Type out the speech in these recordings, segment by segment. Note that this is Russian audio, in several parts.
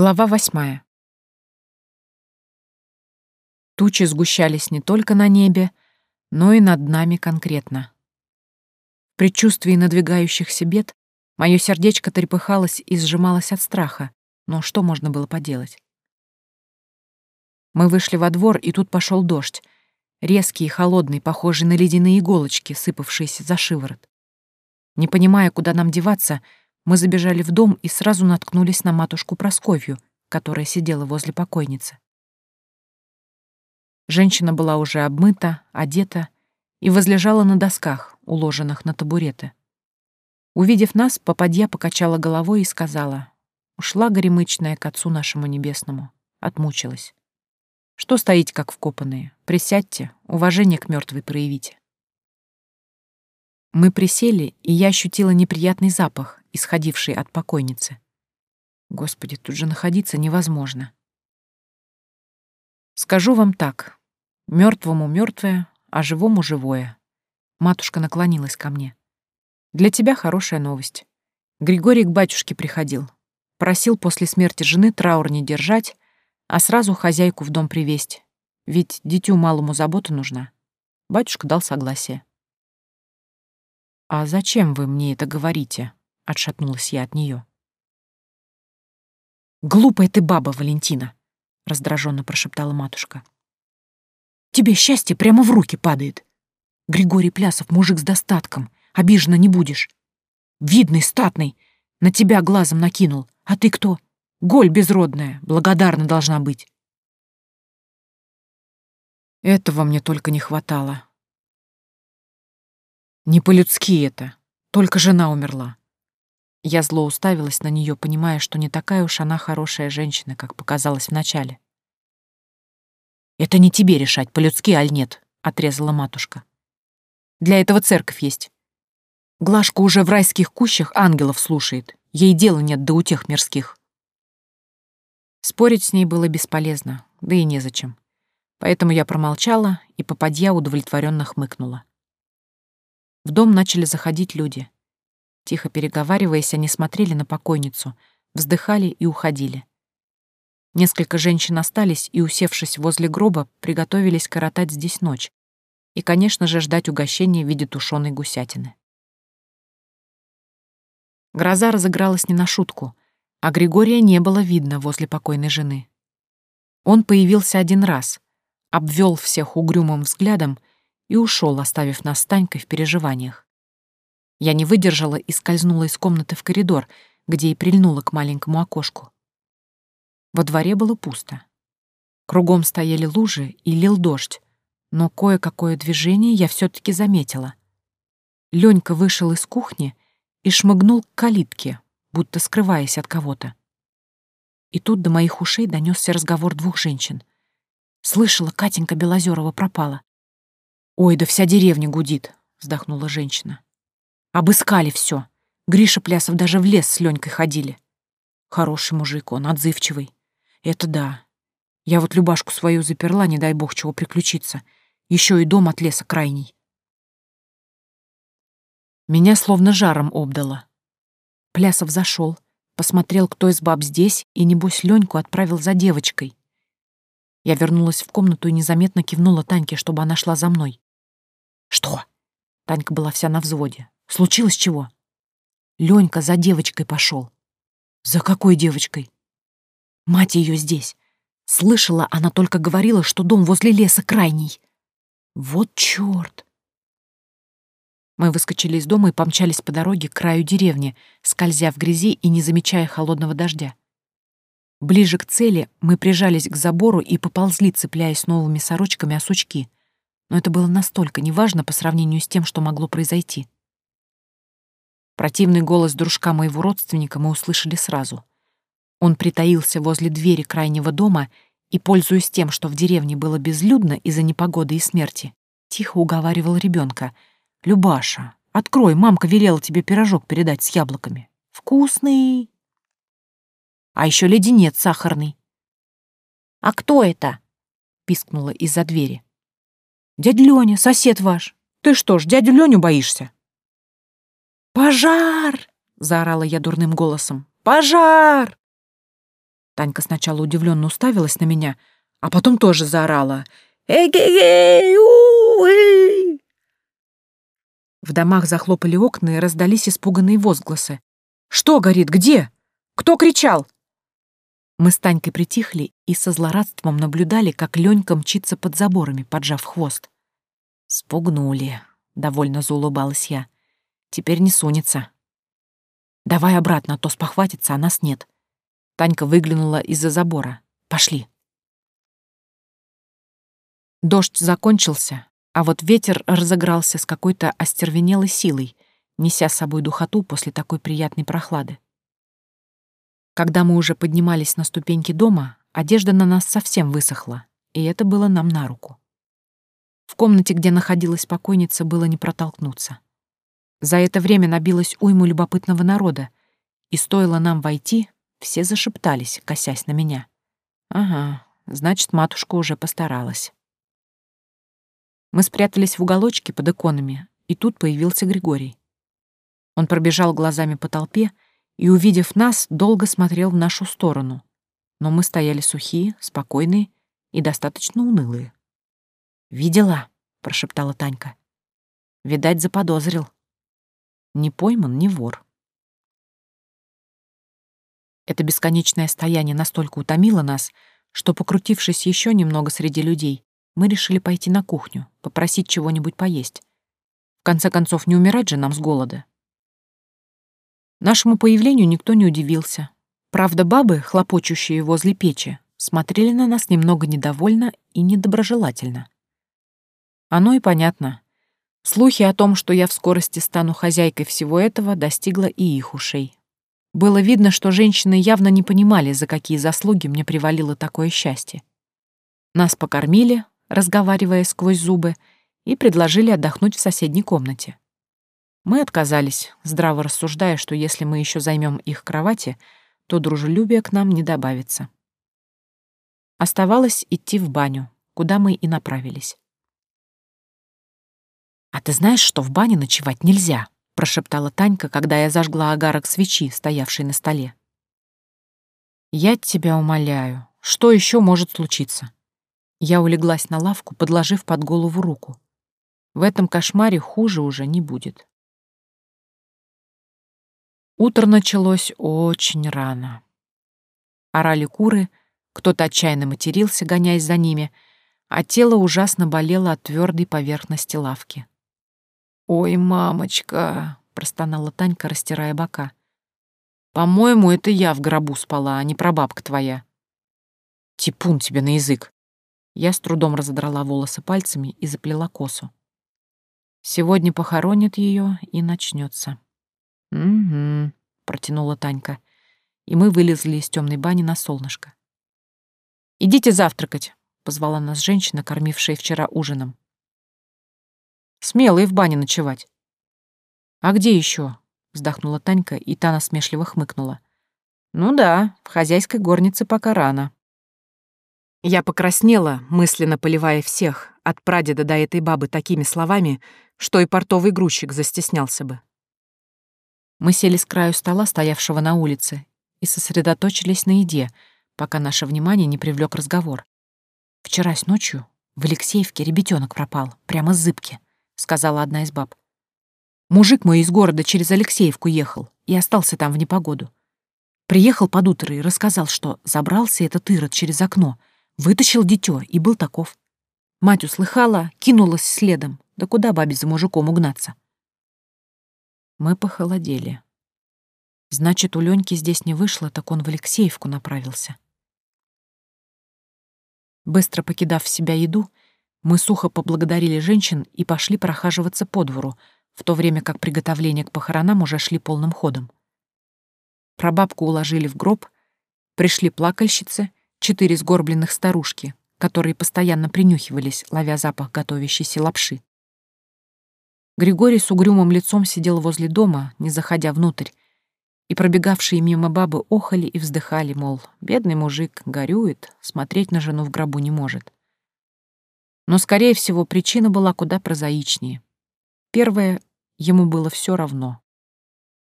Глава восьмая. Тучи сгущались не только на небе, но и над нами конкретно. В предчувствии надвигающихся бед мое сердечко трепыхалось и сжималось от страха, но что можно было поделать? Мы вышли во двор, и тут пошел дождь, резкий и холодный, похожий на ледяные иголочки, сыпавшиеся за шиворот. Не понимая, куда нам деваться, мы забежали в дом и сразу наткнулись на матушку Просковью, которая сидела возле покойницы. Женщина была уже обмыта, одета и возлежала на досках, уложенных на табуреты. Увидев нас, попадья покачала головой и сказала, «Ушла горемычная к отцу нашему небесному, отмучилась. Что стоите, как вкопанные? Присядьте, уважение к мертвой проявите». Мы присели, и я ощутила неприятный запах, исходивший от покойницы. Господи, тут же находиться невозможно. Скажу вам так. Мертвому мертвое, а живому живое. Матушка наклонилась ко мне. Для тебя хорошая новость. Григорий к батюшке приходил. Просил после смерти жены траур не держать, а сразу хозяйку в дом привезть. Ведь дитю малому забота нужна. Батюшка дал согласие. «А зачем вы мне это говорите?» — отшатнулась я от нее. «Глупая ты баба, Валентина!» — раздраженно прошептала матушка. «Тебе счастье прямо в руки падает. Григорий Плясов мужик с достатком, обиженно не будешь. Видный, статный, на тебя глазом накинул. А ты кто? Голь безродная, благодарна должна быть». Этого мне только не хватало. Не по-людски это, только жена умерла. Я зло уставилась на нее, понимая, что не такая уж она хорошая женщина, как показалось вначале. «Это не тебе решать, по-людски, аль нет», — отрезала матушка. «Для этого церковь есть. Глашка уже в райских кущах ангелов слушает. Ей дела нет до утех мирских». Спорить с ней было бесполезно, да и незачем. Поэтому я промолчала, и попадья удовлетворенно хмыкнула. В дом начали заходить люди. Тихо переговариваясь, они смотрели на покойницу, вздыхали и уходили. Несколько женщин остались и, усевшись возле гроба, приготовились коротать здесь ночь и, конечно же, ждать угощения в виде тушеной гусятины. Гроза разыгралась не на шутку, а Григория не было видно возле покойной жены. Он появился один раз, обвел всех угрюмым взглядом и ушел, оставив нас с Танькой в переживаниях. Я не выдержала и скользнула из комнаты в коридор, где и прильнула к маленькому окошку. Во дворе было пусто. Кругом стояли лужи и лил дождь, но кое-какое движение я все таки заметила. Ленька вышел из кухни и шмыгнул к калитке, будто скрываясь от кого-то. И тут до моих ушей донесся разговор двух женщин. Слышала, Катенька Белозерова пропала. «Ой, да вся деревня гудит», — вздохнула женщина. Обыскали все. Гриша Плясов даже в лес с Ленькой ходили. Хороший мужик он, отзывчивый. Это да. Я вот Любашку свою заперла, не дай бог чего приключиться. Еще и дом от леса крайний. Меня словно жаром обдало. Плясов зашел, посмотрел, кто из баб здесь, и, небось, Леньку отправил за девочкой. Я вернулась в комнату и незаметно кивнула Таньке, чтобы она шла за мной. «Что?» Танька была вся на взводе. Случилось чего? Ленька за девочкой пошел. За какой девочкой? Мать ее здесь. Слышала, она только говорила, что дом возле леса крайний. Вот черт! Мы выскочили из дома и помчались по дороге к краю деревни, скользя в грязи и не замечая холодного дождя. Ближе к цели мы прижались к забору и поползли, цепляясь новыми сорочками о сучки. Но это было настолько неважно по сравнению с тем, что могло произойти. Противный голос дружка моего родственника мы услышали сразу. Он притаился возле двери крайнего дома и, пользуясь тем, что в деревне было безлюдно из-за непогоды и смерти, тихо уговаривал ребенка. «Любаша, открой, мамка велела тебе пирожок передать с яблоками. Вкусный!» «А еще леденец сахарный». «А кто это?» — пискнула из-за двери. «Дядя Лёня, сосед ваш. Ты что ж, дядю Леню боишься?» «Пожар!» — заорала я дурным голосом. «Пожар!» Танька сначала удивленно уставилась на меня, а потом тоже заорала. «Эгегей! у В домах захлопали окна и раздались испуганные возгласы. «Что горит? Где? Кто кричал?» Мы с Танькой притихли и со злорадством наблюдали, как Ленька мчится под заборами, поджав хвост. «Спугнули», — довольно заулыбалась я. «Теперь не сунется». «Давай обратно, а то спохватится, а нас нет». Танька выглянула из-за забора. «Пошли». Дождь закончился, а вот ветер разыгрался с какой-то остервенелой силой, неся с собой духоту после такой приятной прохлады. Когда мы уже поднимались на ступеньки дома, одежда на нас совсем высохла, и это было нам на руку. В комнате, где находилась покойница, было не протолкнуться. За это время набилось уйму любопытного народа, и стоило нам войти, все зашептались, косясь на меня. Ага, значит, матушка уже постаралась. Мы спрятались в уголочке под иконами, и тут появился Григорий. Он пробежал глазами по толпе и, увидев нас, долго смотрел в нашу сторону. Но мы стояли сухие, спокойные и достаточно унылые. «Видела?» — прошептала Танька. «Видать, заподозрил. Не пойман, не вор». Это бесконечное стояние настолько утомило нас, что, покрутившись еще немного среди людей, мы решили пойти на кухню, попросить чего-нибудь поесть. В конце концов, не умирать же нам с голода. Нашему появлению никто не удивился. Правда, бабы, хлопочущие возле печи, смотрели на нас немного недовольно и недоброжелательно. Оно и понятно. Слухи о том, что я в скорости стану хозяйкой всего этого, достигло и их ушей. Было видно, что женщины явно не понимали, за какие заслуги мне привалило такое счастье. Нас покормили, разговаривая сквозь зубы, и предложили отдохнуть в соседней комнате. Мы отказались, здраво рассуждая, что если мы еще займем их кровати, то дружелюбие к нам не добавится. Оставалось идти в баню, куда мы и направились. «А ты знаешь, что в бане ночевать нельзя?» — прошептала Танька, когда я зажгла огарок свечи, стоявшей на столе. «Я тебя умоляю, что еще может случиться?» Я улеглась на лавку, подложив под голову руку. В этом кошмаре хуже уже не будет. Утро началось очень рано. Орали куры, кто-то отчаянно матерился, гоняясь за ними, а тело ужасно болело от твердой поверхности лавки. «Ой, мамочка!» — простонала Танька, растирая бока. «По-моему, это я в гробу спала, а не прабабка твоя». «Типун тебе на язык!» Я с трудом разодрала волосы пальцами и заплела косу. Сегодня похоронят ее и начнется. «Угу», — протянула Танька, и мы вылезли из темной бани на солнышко. «Идите завтракать», — позвала нас женщина, кормившая вчера ужином. «Смело и в бане ночевать». «А где еще? вздохнула Танька, и та насмешливо хмыкнула. «Ну да, в хозяйской горнице пока рано». Я покраснела, мысленно поливая всех, от прадеда до этой бабы такими словами, что и портовый грузчик застеснялся бы. Мы сели с краю стола, стоявшего на улице, и сосредоточились на еде, пока наше внимание не привлек разговор. «Вчера с ночью в Алексеевке ребятенок пропал, прямо с зыбки», — сказала одна из баб. «Мужик мой из города через Алексеевку ехал и остался там в непогоду. Приехал под утро и рассказал, что забрался этот ирод через окно, вытащил дитё и был таков. Мать услыхала, кинулась следом, да куда бабе за мужиком угнаться?» Мы похолодели. Значит, у Леньки здесь не вышло, так он в Алексеевку направился. Быстро покидав в себя еду, мы сухо поблагодарили женщин и пошли прохаживаться по двору, в то время как приготовления к похоронам уже шли полным ходом. Прабабку уложили в гроб, пришли плакальщицы, четыре сгорбленных старушки, которые постоянно принюхивались, ловя запах готовящейся лапши. Григорий с угрюмым лицом сидел возле дома, не заходя внутрь, и пробегавшие мимо бабы охали и вздыхали, мол, бедный мужик горюет, смотреть на жену в гробу не может. Но, скорее всего, причина была куда прозаичнее. Первое — ему было все равно.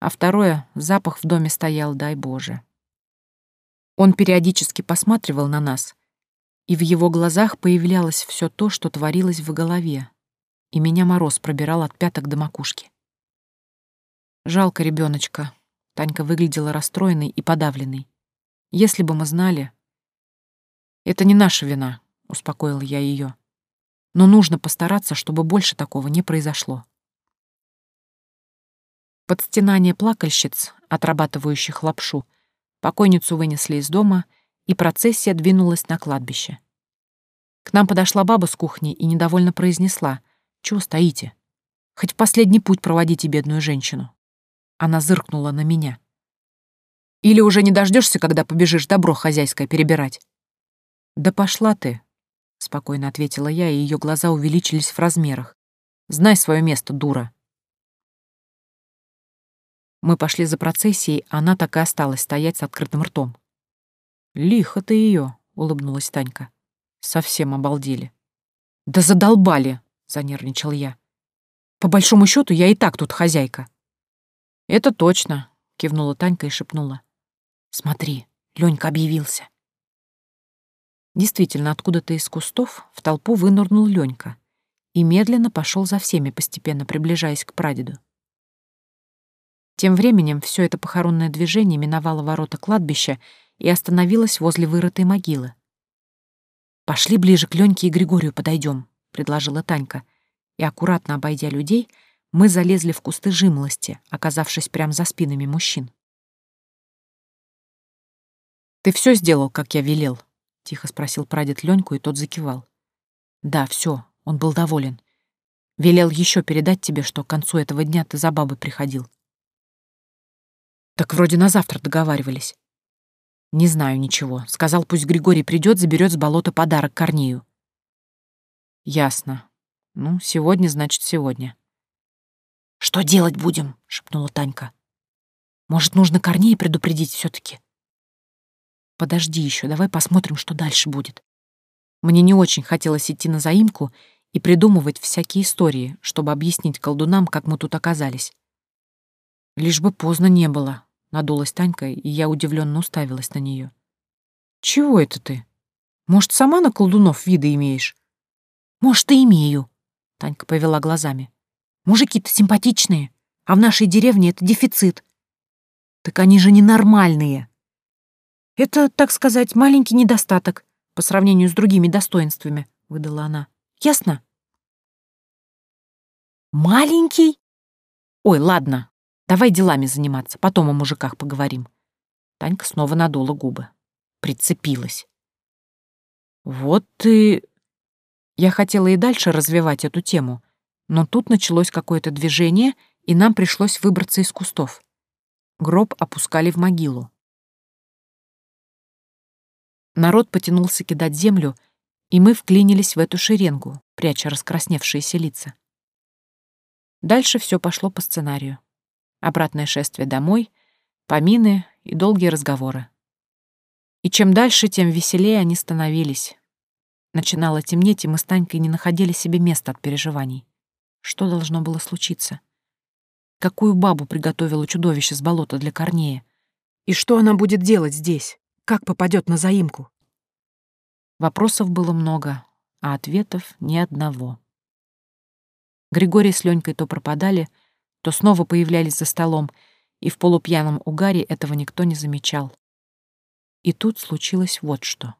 А второе — запах в доме стоял, дай Боже. Он периодически посматривал на нас, и в его глазах появлялось все то, что творилось в голове, и меня мороз пробирал от пяток до макушки. Жалко ребеночка. Танька выглядела расстроенной и подавленной. Если бы мы знали... Это не наша вина, успокоил я ее. Но нужно постараться, чтобы больше такого не произошло. Под стенание плакальщиц, отрабатывающих лапшу, покойницу вынесли из дома, и процессия двинулась на кладбище. К нам подошла баба с кухни и недовольно произнесла, «Чего стоите? Хоть в последний путь проводите бедную женщину». Она зыркнула на меня. «Или уже не дождешься, когда побежишь добро хозяйское перебирать?» «Да пошла ты», — спокойно ответила я, и ее глаза увеличились в размерах. «Знай свое место, дура». Мы пошли за процессией, она так и осталась стоять с открытым ртом. «Лихо ты ее, улыбнулась Танька. Совсем обалдели. «Да задолбали!» — занервничал я. «По большому счету я и так тут хозяйка». «Это точно», — кивнула Танька и шепнула. «Смотри, Ленька объявился». Действительно, откуда-то из кустов в толпу вынырнул Ленька и медленно пошел за всеми, постепенно приближаясь к прадеду. Тем временем все это похоронное движение миновало ворота кладбища и остановилось возле вырытой могилы. «Пошли ближе к Леньке и Григорию подойдем», — предложила Танька. И, аккуратно обойдя людей, мы залезли в кусты жимолости, оказавшись прямо за спинами мужчин. «Ты все сделал, как я велел?» — тихо спросил прадед Леньку, и тот закивал. «Да, все, он был доволен. Велел еще передать тебе, что к концу этого дня ты за бабой приходил. Так вроде на завтра договаривались. Не знаю ничего. Сказал, пусть Григорий придет, заберет с болота подарок Корнею. Ясно. Ну, сегодня, значит, сегодня. Что делать будем? шепнула Танька. Может, нужно Корнея предупредить все таки Подожди еще, давай посмотрим, что дальше будет. Мне не очень хотелось идти на заимку и придумывать всякие истории, чтобы объяснить колдунам, как мы тут оказались. Лишь бы поздно не было, Надулась Танька, и я удивленно уставилась на нее. «Чего это ты? Может, сама на колдунов виды имеешь?» «Может, и имею», — Танька повела глазами. «Мужики-то симпатичные, а в нашей деревне это дефицит». «Так они же ненормальные». «Это, так сказать, маленький недостаток по сравнению с другими достоинствами», — выдала она. «Ясно?» «Маленький?» «Ой, ладно, Давай делами заниматься, потом о мужиках поговорим. Танька снова надула губы. Прицепилась. Вот ты... Я хотела и дальше развивать эту тему, но тут началось какое-то движение, и нам пришлось выбраться из кустов. Гроб опускали в могилу. Народ потянулся кидать землю, и мы вклинились в эту шеренгу, пряча раскрасневшиеся лица. Дальше все пошло по сценарию обратное шествие домой, помины и долгие разговоры. И чем дальше, тем веселее они становились. Начинало темнеть, и мы с Танькой не находили себе места от переживаний. Что должно было случиться? Какую бабу приготовила чудовище с болота для Корнея? И что она будет делать здесь? Как попадет на заимку? Вопросов было много, а ответов ни одного. Григорий с Ленькой то пропадали, то снова появлялись за столом, и в полупьяном угаре этого никто не замечал. И тут случилось вот что.